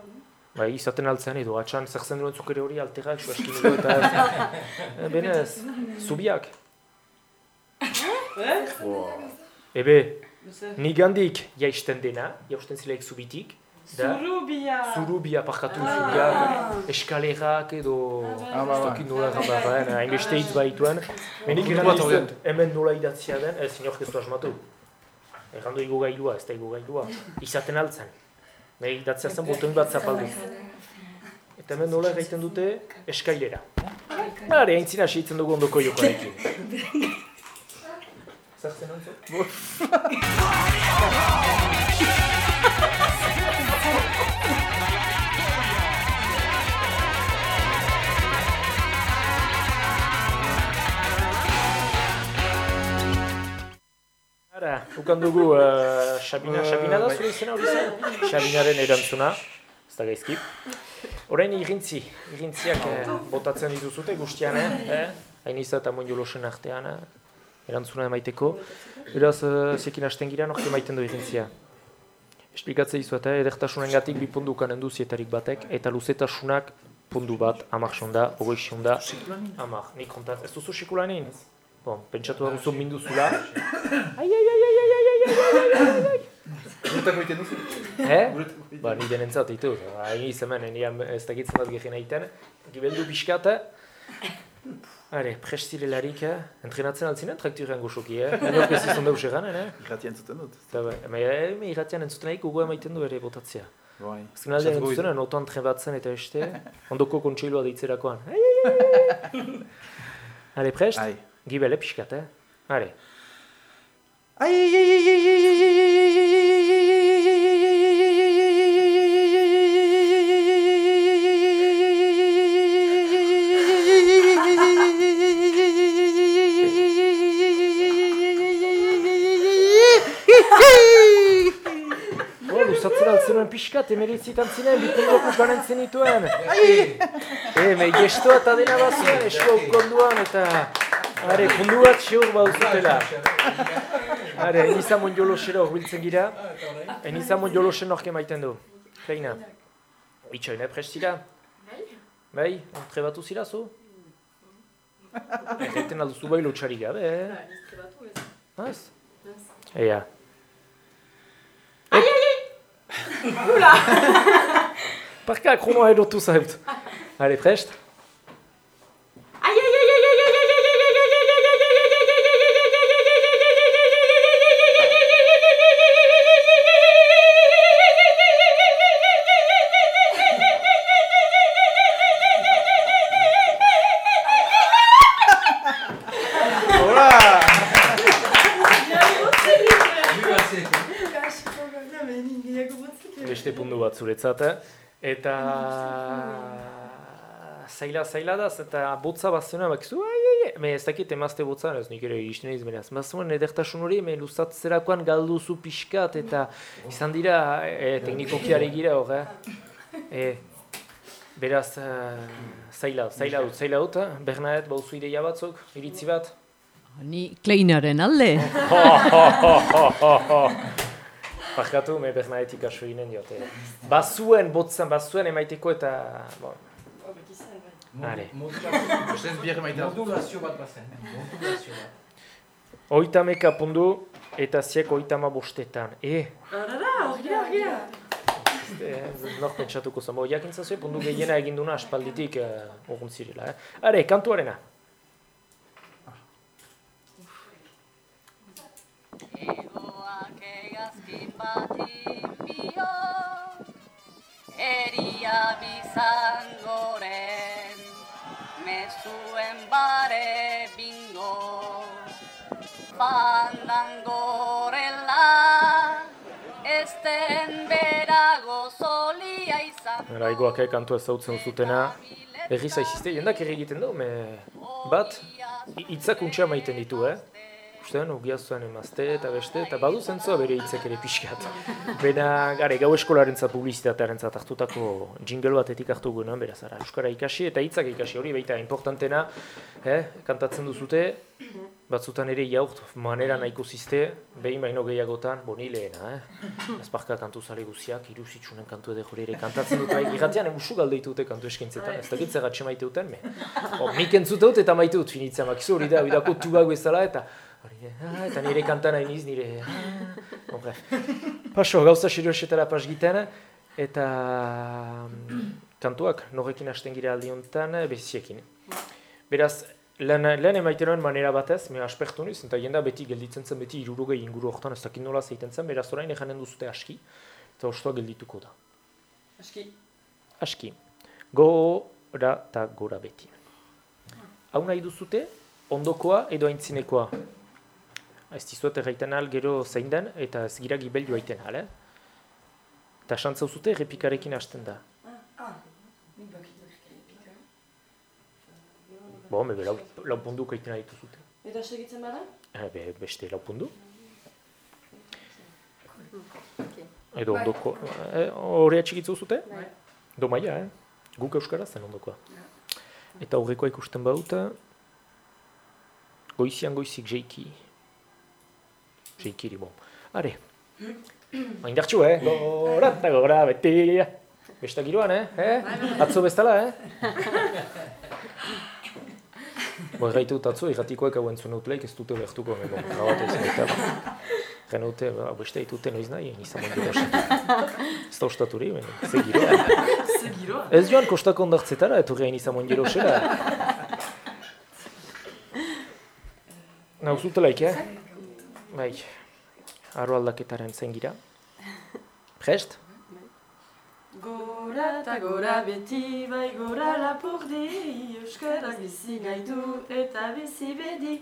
Bai, izaten altzean edo, atxan zertzen duen zukere hori alterak, suaskin edo eta... Eh, Benez, zubiak. Ebe, nigandik jaisten dena, jausten zileik zubitik. Da- Zurubia! Zurubia, parkatu zubiak, eskalerak edo... Ah, ba, ba. dakit nola gabarren, hainbeste hitz baituen. Menik Puntu egan bat dizut, horren. hemen nola idatzia den, ez inork ez du asmatu. Errandu igo gailua, ez da igo gailua. Izaten altzen. Menik idatzia zen botoin bat zapaldu. Eta hemen nola egiten dute eskailera. Hare, haintzina seitzen dugu ondoko jokoarekin. Zertzen antzo? Ara, ukan dugu uh, Eh, Sabina da bai. zure izena hori zen? Sabinaren erantzuna, ez da gaizki. Orain irintzi, irintziak eh, botatzen dituzute guztian, eh? eh? Ainiza eta Monjolosen artean, eh? erantzuna emaiteko. Beraz, uh, zekin hasten gira, nork emaiten du irintzia. Esplikatzea izuet, eh? edertasunen gatik bi pundu ukanen du zietarik batek, eta luzetasunak pundu bat, amak sonda, ogoi sonda, amak, nik kontat, ez duzu sekulanin? Bon, pentsatu da duzu minduzula. Ai, ai, ai, ai, ai, ai, ai, ai, ai, ai, ai. Guretako egiten duzu? Eh? Ba, ni denentzat ditut. Hain izamen, ni ez dakitzen bat gehien egiten. Gibeldu pixkata. Are, prest zirelarik, eh? Entrenatzen altzinen, trakturean goxoki, eh? Enok ez izan deus egan, eh? Irratian zuten dut. Eta ba, eme, eme irratian entzuten nahi gogoa emaiten du ere botatzea. Bai. Azken aldean entzuten, otoan trebatzen eta beste, ondoko kontseilua deitzerakoan. Ai, ai, ai, ai, ai. Are, prest? Ai. Gibele pixkat, eh? Are. Ai, ai, ai, ai, ai, ai, ai, ai, Oh, luzatzen altzen pixkat, emeritzitan zinen, bikundoko ganen zenituen. E, me gestoa eta dena bazuen, eskoa ukonduan eta... Are, pundu bat xeur bauzutela. Are, eniza monjolosera horbiltzen gira. Eniza monjolosen norke maiten du. Reina. Itxoin, eh, prestira? Bai, trebatu zira zu? Egiten alduzu bai lotxari gabe, eh? Az? Ea. Hula! Parka, kronoa erotu zaut. Allez, prest? Hola! Beste pundu bat zuretzat, eh? eta zaila zaila da, eta botza bazena bakizu, ai, ai, ai, me ez dakit emazte botza, ez nik ere iristen ez beraz, bazuen edertasun hori, me luzatzerakoan galduzu pixkat, eta izan dira, e, teknikokiare gira hor, eh? E, beraz, uh, zaila, zaila dut, zaila dut, eh? Bernaet, bauzu ideia batzuk, iritzi bat? Ni kleinaren alde. Parkatu, me Bernadetik aso ginen diot. Eh. Bazuen botzen, bazuen emaiteko eta... Bon. Hale. Modulazio bat bazen. Oita meka pundu eta ziek oita ma bostetan. E? Eh. Arara, horria, horria. Nor pentsatuko zen, bo, jakintzazue pundu gehiena eginduna aspalditik uh, zirela. Eh? Are, kantuarena. Batin bio, eria bizangoren, mezuen bare bingo, fandangorela, ezten berago zolia izan. Raigoak eh, kantua zautzen zutena. Erri zaizizte, jendak erri egiten du, me... bat, hi- hitzak untxa maiten ditu, eh? Ustean, ugia zuen emazte eta beste, eta badu zentzua bere hitzak ere pixkat. Bena, gare, gau eskolaren za publizitatearen hartutako jingle batetik hartu guen, beraz, ara, Euskara ikasi eta hitzak ikasi hori, baita, importantena, eh? kantatzen duzute, batzutan ere jaurt manera nahiko zizte, behin baino gehiagotan, boni lehena, eh? Azparka kantu zale guziak, iruzitsunen kantu edo jore ere kantatzen dut, bai, irratian emusu galde dute kantu eskintzetan, ez dakit zerratxe maite duten, me. O, nik entzute dut eta maite dut finitzen, makizu hori da, hori dako tubak bezala, eta hori, ah, eta nire kantan hain iz, nire, ah, bon, bref. Paso, gauza seriosetara pas giten, eta mm, kantuak norrekin hasten gira aldi honetan, beziekin. Beraz, Lehen, lehen emaiten manera batez, me aspertu niz, eta jenda beti gelditzen zen beti irurogei inguru hortan, ez dakit nola zeiten zen, beraz orain ejanen duzute aski, eta ostoa geldituko da. Aski. Aski. Gora eta gora beti. Hau nahi duzute, ondokoa edo aintzinekoa. Ez dizuet erraiten ahal gero zein den, eta ez gira gibel joaiten ahal, eh? Eta xantza zute errepikarekin hasten da. Ah, bakitu erkepika. Bo, mebe lau, lau pundu kaiten nahi duzute. Eta segitzen bada? Eh, be, beste lau pundu. Edo Bai. ondoko, eh, hori atxikitzu zute? Bai. Do maia, eh? Guk euskara zen ondokoa. Eta aurrekoa ikusten bauta, goizian goizik jeiki. Jeikiri, bon. Are, indartxu, eh? Gora eta gora, beti. Besta giroan, eh? eh? Atzo bezala, eh? Bo, erraitu dut atzo, irratikoek hau entzun utleik ez dute behartuko, eh, bon, grabatu izan eta. Gana dute, ba, beste ditute noiz nahi, izan mondi Ez da ostaturi, baina, ze giroa. Ze giroa. Ez joan kostako ondartzetara, etorri hain izan mondi erosera. Nauzutelaik, eh? Bai, aro aldaketaren zen gira. Prest? Gora eta gora beti, bai gora lapurdi, Euskarak bizi gaitu eta bizi bedi.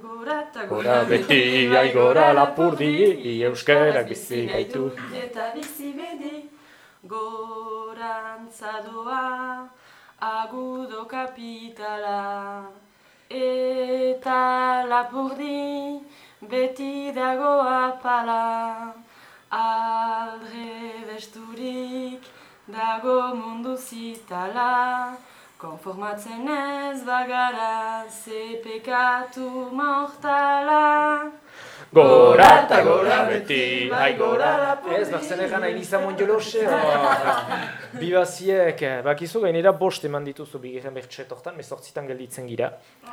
Gora eta Gora beti, ai gora lapurdi, euskarak bizi gaitu. Eta bizi bedi. Gorantza doa, agudo kapitala. Eta lapurdi, beti dago apala. Aldre besturik, dago mundu zitala. Konformatzen ez bagara, ze pekatu mortala. Gora eta gora beti, ai gora lapurdi. Ez, bazen egan hain izan mondiolose. Bibaziek, eh, bakizu gainera bost eman dituzu bigirren bertxetortan, mezortzitan gelditzen gira.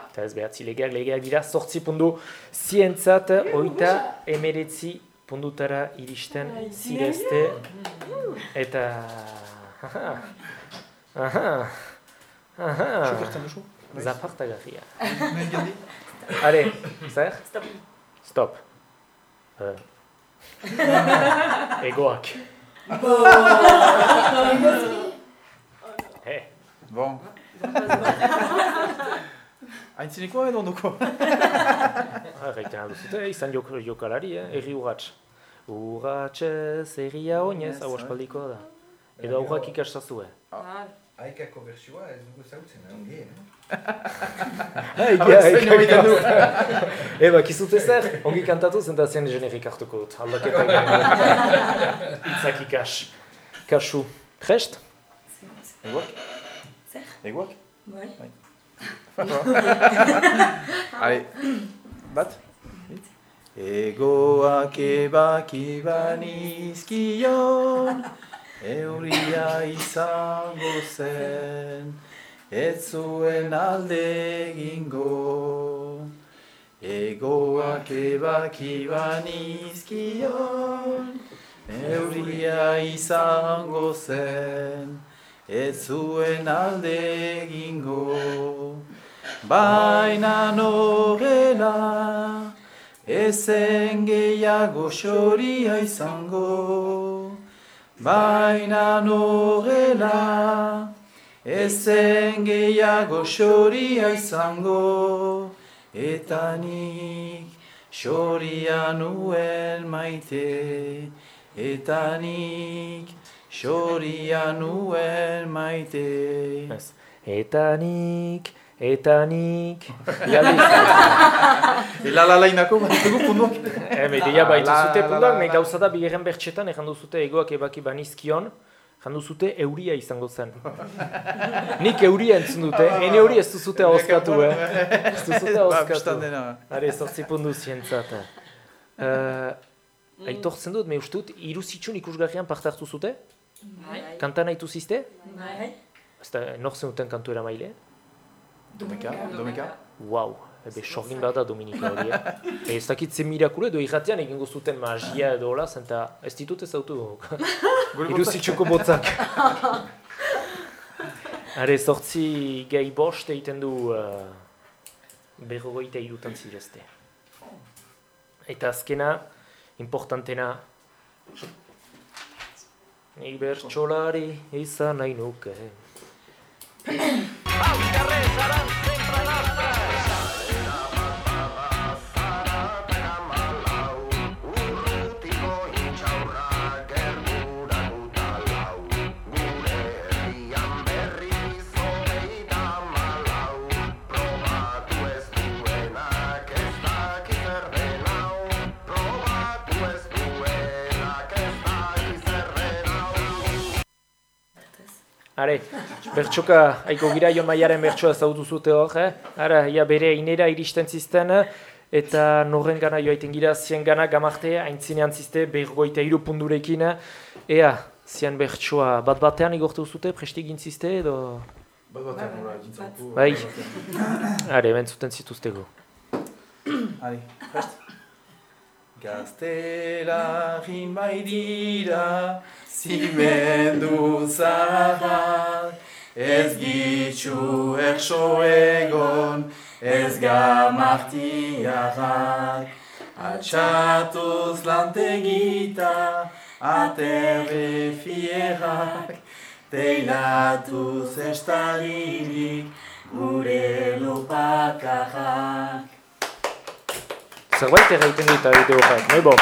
Eta ez behatzi legeak, legeak dira, sortzi pundu zientzat, oita emeretzi pundutara iristen zirezte. Eta... Aha, aha, aha, Sukertzen duzu? zapartagarria. Are, zer? Stop. Stop. Uh. Egoak. He. Bon. Aintzinikoa edo ondoko? Erraiten alduzute, izan jok, jokalari, eh? erri urratx. Urratxez, erria oinez, hau aspaldikoa da. Edo aurrak ikastazue. Aikako bersioa ez dugu zautzen, ongi, eh? Egia, egia egiten du. Eba, kizute zer, ongi kantatu zen da zen generik hartuko dut. Aldaketak itzak ikas. Kasu. Prest? Egoak? Zer? Egoak? Bai. Hai, bat? Egoak ebak iban izkion, euria izango zen, ez zuen alde egingo. Egoak ebak iban izkion, euria izango zen, ez zuen alde egingo. Baina norela, ezen gehiago xoria izango. Baina norela, ezen gehiago xoria izango. Eta nik xoria nuen maite, eta nik xoria nuen maite. Eta nik, eta nik... Elalalainako bat dugu punduak. Eme, deia baitu La, zute punduak, la, nahi la. gauza da bigarren bertxetan, errandu zute egoak ebaki banizkion, jandu zute euria izango zen. Nik euria entzun dute, ene hori ez duzute hauskatu, eh? Ez duzute Ba, hauskatu. bistan dena. Are, sortzi pundu zientzat. Uh, aitortzen dut, me uste dut, iruzitxun ikusgarrian parte hartu zute? Bai. Kanta nahi zizte? Bai. Ez da, nor zen duten kantu eramaile? Domeka, domeka. Wow, ebe sorgin bat da Dominika hori, eh? E, ez dakit zen mirakule edo irratian egingo zuten magia edo hola, zenta ez ditut ez autu iruzitxuko botzak. Are, sortzi gehi bost egiten du uh, berrogeita irutan zirezte. Eta azkena, importantena, nik bertxolari izan nahi nuke. pausa rezarán. Are, bertxoka, aiko gira Jon Maiaren bertsoa zautu zute hor, eh? Ara, ia bere inera iristen zizten, eta norren gana joaiten gira, zien gana gamarte, haintzinean zizte, bergoita iru pundurekin, ea, zien bertsoa bat batean igortu zute, presti gintzizte, edo... Bat batean nola gintzauku. Bai, are, hemen zuten zituztego. Ari, prest? Gaztelarin bai dira, zimendu zaharrak, ez gitxu erso egon, ez gamartiarrak. Atxatuz lantegita, aterre fierak, teilatuz estalirik, gure lopakarrak. Zerbait erraiten dit egite horrek, nahi bo.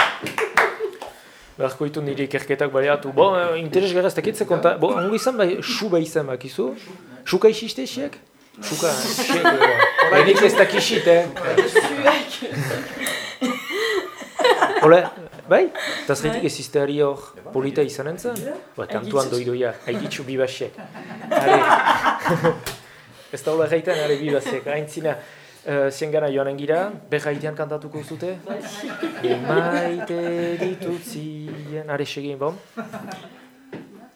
Beharko ditu nire ikerketak baleatu. Bo, eh, interes gara ez dakitze konta. Bo, ongo izan bai, su bai izan bakizu. Suka isiste esiek? Suka, esiek. Enik ez dakixit, eh? Ole, bai? Eta zaitik ez izteari hor polita izan entzan? Ba, kantuan doidoia, haiditzu bibasek. Are, ez da hola gaiten, are bibasek, haintzina. Uh, zien gana joanen gira, berraitean kantatuko zute. Emaite ditutzien, are segin, bom?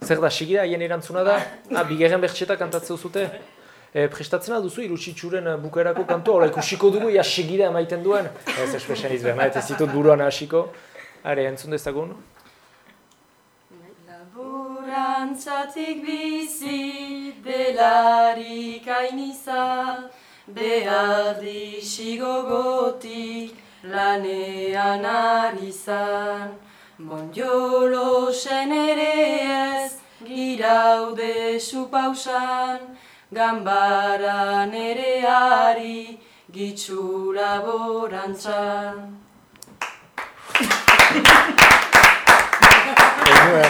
Zer da, segira, haien erantzuna da? Ah, bigarren bertxeta kantatzeu zute? E, prestatzen duzu irutxitxuren bukaerako kantu, hola ikusiko dugu, ja segira emaiten duen. Ez espesan izbern, ez ditut buruan hasiko. Are, entzun dezagun? Laborantzatik bizi delarik ainizan, behar disigogotik lanean ari zan. Monjolosen ere ez giraude supausan, gambaran ere ari gitzu laborantzan.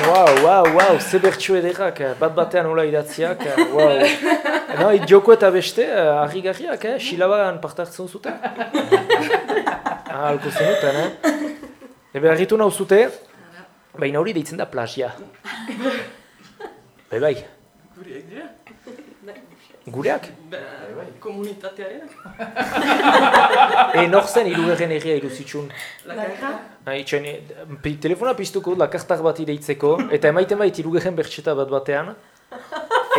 Wow, wow, wow, ze bertxu ederrak, eh, bat batean hola idatziak, wow. No, joko eta beste, eh, harri-garriak, eh? silabagan parte hartzen zuten. Ah, alko zenuten, eh? Ebe, harritu nahu zute, baina hori deitzen da plazia. Bai, bai, Gureak dira? gureak? Ba, komunitatearen. E, nor zen irugarren erria iruzitxun. Lakarra? Ha, itxen, pi- telefona piztuko dut lakartar bat ideitzeko, eta emaiten bait irugarren bertxeta bat batean.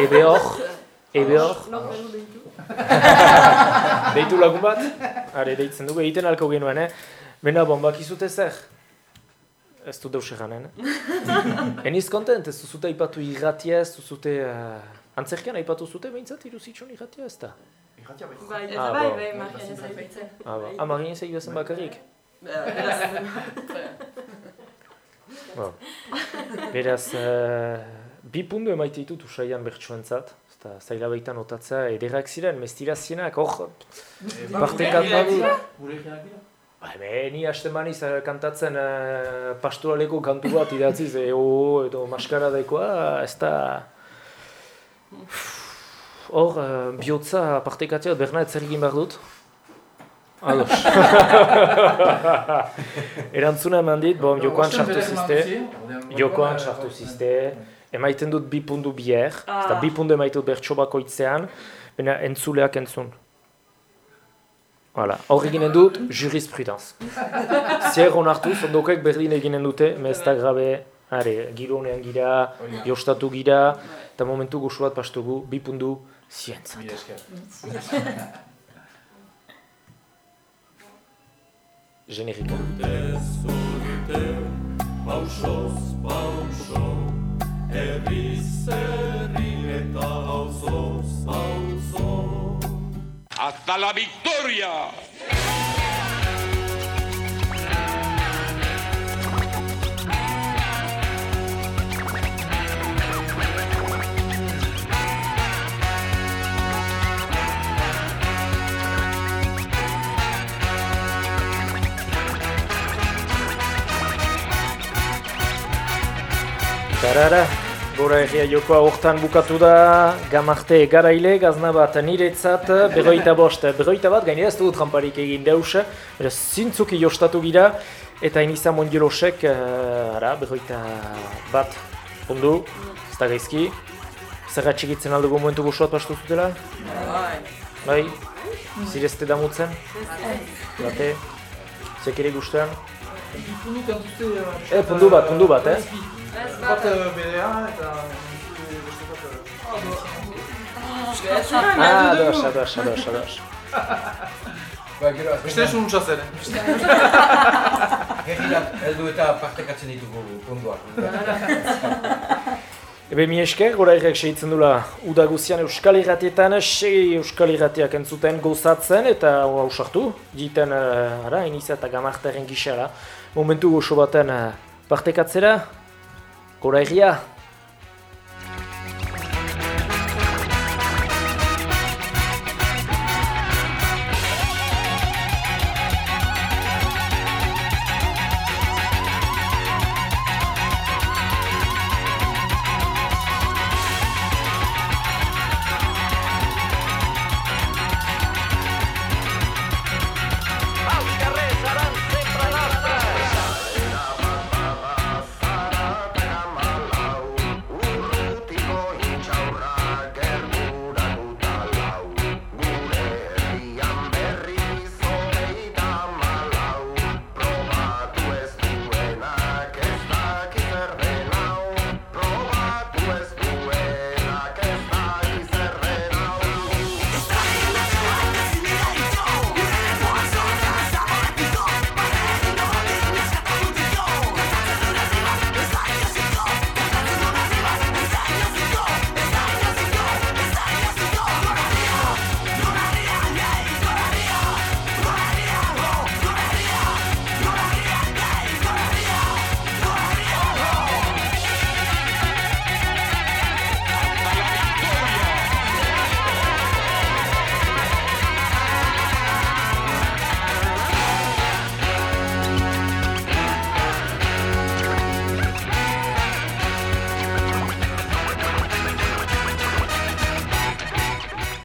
Ebe hor, ebe hor. Nor behar deitu? Deitu lagun bat? Are, deitzen dugu, egiten alko genuen, eh? Bena, bon, bakizute zer? Ez du deus eganen. Eniz kontent, ez duzute aipatu irratia, ez duzute... Uh, antzerkean aipatu zute behintzat iruzitxun irratia ez da? Irratia bai. Bai, ez Ah, bai, bai, Marian ez aipatzen. Ah, ba. Ah, marien zei bezen bakarrik? Ba, beraz, uh, bi pundu emaite ditut usaian bertsuentzat. Eta zaila baitan otatzea ederrak ziren, mestirazienak, hor, partekat badu. Gurekianak dira? Ba, be, ni hasten maniz eh, kantatzen uh, pastoraleko kantu bat idatziz, e, o, edo maskaradekoa, ez da... Hor, uh, bihotza partekatzea, berna ez zer egin behar dut? Ados. Erantzuna eman dit, bom, jokoan sartu zizte, jokoan sartu zizte, emaiten dut bi pundu bier, ez da bi pundu emaiten dut bertso bakoitzean, baina entzuleak entzun. Voilà. Hor eginen dut, jurisprudence. Zer onartuz, ondokek berdin eginen dute, me ez da grabe, are, giro honean gira, jostatu gira, eta momentu goxu bat pastugu, bi pundu, zientzat. Esker. Generika. Urte, pausoz, pauso, herriz, herri eta auzoz, auzo. ¡Hasta la victoria! Tarara, gora egia jokoa hortan bukatu da, gamarte garaile, gazna bat niretzat, berroita bost, berroita bat, gainera ez dugu tramparik egin deus, beraz zintzuki jostatu gira, eta iniza mondiolosek, uh, ara, berroita bat, pundu, ez da gaizki, Zer atxikitzen aldugu momentu gozoat pastu zutela? Bai. Bai? Zirezte damutzen? Bate? Zek ere guztean? Pundu kantuzte... Eh, pundu bat, pundu bat, eh? Bat berea eta... Ados, ados, ados, ados. Ba, gero, Beste esun untsa zen. Gerrira, heldu eta partekatzen ditugu punduak. Ebe mi esker, gora irrek segitzen dula Uda guzian Euskal Irratietan, segi Euskal Irratiak entzuten gozatzen eta hausartu, diten uh, ara, iniza eta gamartaren gixara. Momentu goxo baten uh, partekatzera, gora irria.